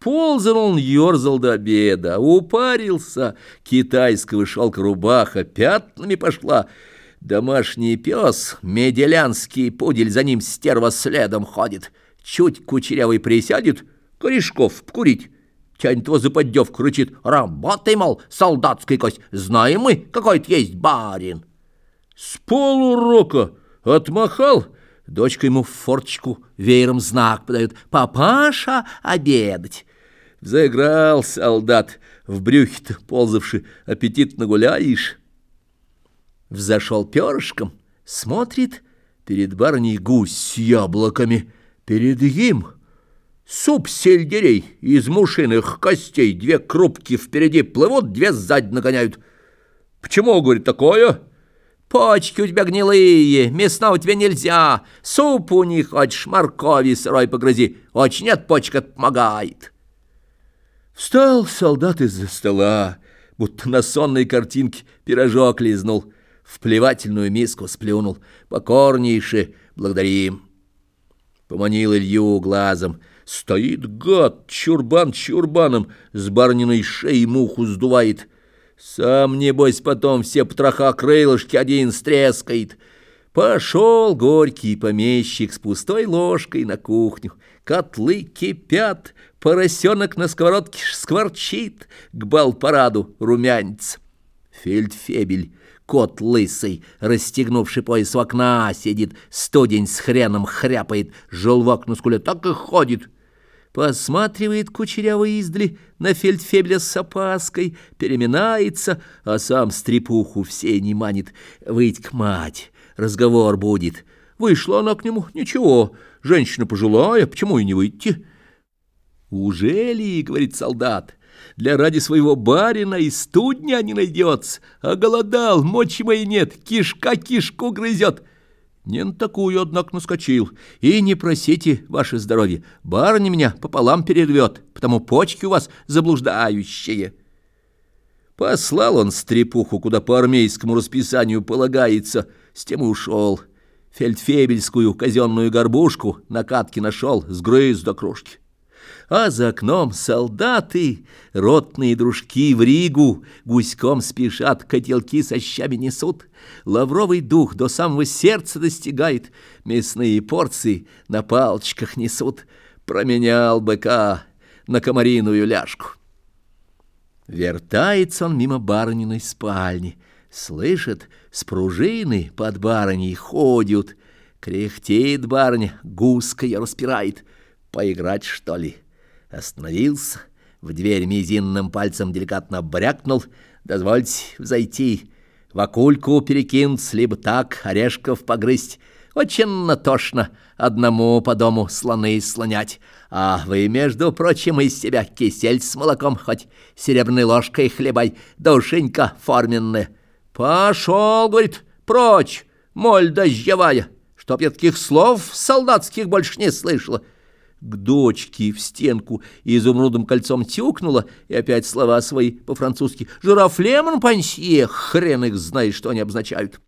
Ползал он, ерзал до обеда, упарился, китайского шелка рубаха пятнами пошла. Домашний пес, меделянский пудель, за ним стерва следом ходит. Чуть кучерявый присядет, корешков курить. Тянет его за поддевку, рычит. Работай, мол, солдатский кость, знаем мы, какой то есть барин. С полурока отмахал, дочка ему в форточку веером знак подает. Папаша обедать. Заиграл солдат, в брюхе-то ползавший, аппетитно гуляешь. Взошел перышком, смотрит, перед барыней гусь с яблоками, перед им суп сельдерей из мушиных костей, две крупки впереди плывут, две сзади нагоняют. Почему, говорит, такое? Почки у тебя гнилые, мясного тебе нельзя, супу не хочешь, моркови сырой погрызи, очень от почек помогает. Встал солдат из-за стола, будто на сонной картинке пирожок лизнул, в плевательную миску сплюнул. Покорнейше благодарим. Поманил Илью глазом. Стоит гад, чурбан чурбаном, с барниной шеей муху сдувает. Сам, небось, потом все потроха крылышки один стрескает. Пошел горький помещик с пустой ложкой на кухню. Котлы кипят, поросенок на сковородке скворчит, к бал-параду румянец. Фельдфебель, кот лысый, расстегнувший пояс у окна, сидит, студень с хреном хряпает, желвак на скуле так и ходит. Посматривает кучерявый издали на фельдфебеля с опаской, переминается, а сам стрепуху все не манит. Выйдь к мать, разговор будет. Вышла она к нему, ничего, женщина пожилая, почему и не выйти? «Уже ли, — говорит солдат, — для ради своего барина и студня не найдется, а голодал, мочи моей нет, кишка кишку грызет». Не на такую, однако, наскочил. И не просите ваше здоровье, барыня меня пополам перервет, потому почки у вас заблуждающие. Послал он стрепуху, куда по армейскому расписанию полагается, с тем и ушел. Фельдфебельскую казенную горбушку на катке нашел, сгрыз до кружки а за окном солдаты, ротные дружки в Ригу, гуськом спешат, котелки со щами несут. Лавровый дух до самого сердца достигает, мясные порции на палочках несут. Променял быка на комариную ляжку. Вертается он мимо барыниной спальни, слышит, с пружины под барыней ходят, кряхтеет барыня, гуска распирает. Поиграть, что ли? Остановился, в дверь мизинным пальцем деликатно брякнул. «Дозвольте взойти, в окульку перекинуться, либо так, орешков погрызть. Очень натошно одному по дому слоны слонять. А вы, между прочим, из себя кисель с молоком хоть серебряной ложкой хлебай, душенька форменная. Пошел, говорит, прочь, моль дождевая, чтоб я таких слов солдатских больше не слышала» к дочке в стенку и изумрудным кольцом тюкнула, и опять слова свои по-французски «Жирафлемон пансье», хрен их знает, что они обозначают.